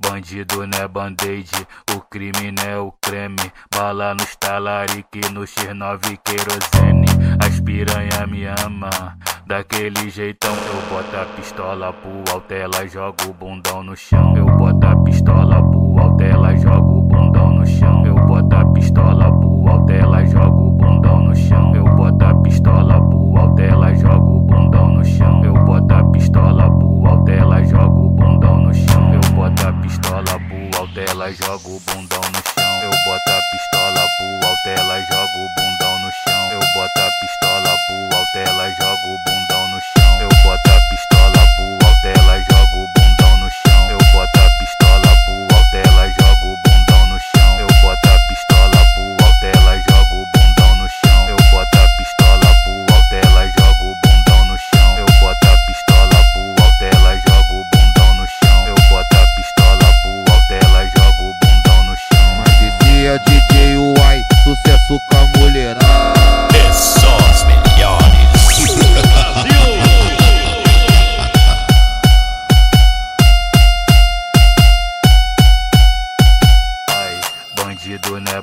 Bandido não é band-aid, o crime não é o creme. Bala no talarique, no X9 querosene. As piranha me ama, daquele jeitão. Eu boto a pistola pro alto, ela joga o bundão no chão. Eu boto a pistola pro alto, ela joga o bundão no chão. Eu boto a pistola pro alto,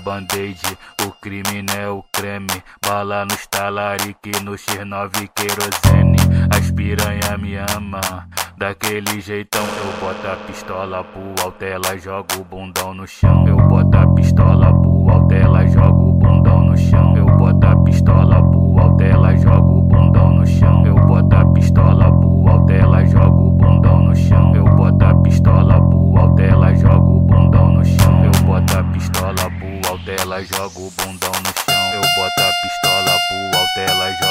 band-aid, o crime não é o creme. Bala no talarique, no X9 querosene. As piranha me ama, daquele jeitão. Eu boto a pistola pro alto, ela joga o bundão no chão. Eu boto a pistola pro alto, ela joga o bundão no chão. Eu ela joga o bundão no chão. Eu boto a pistola pro alto, ela joga.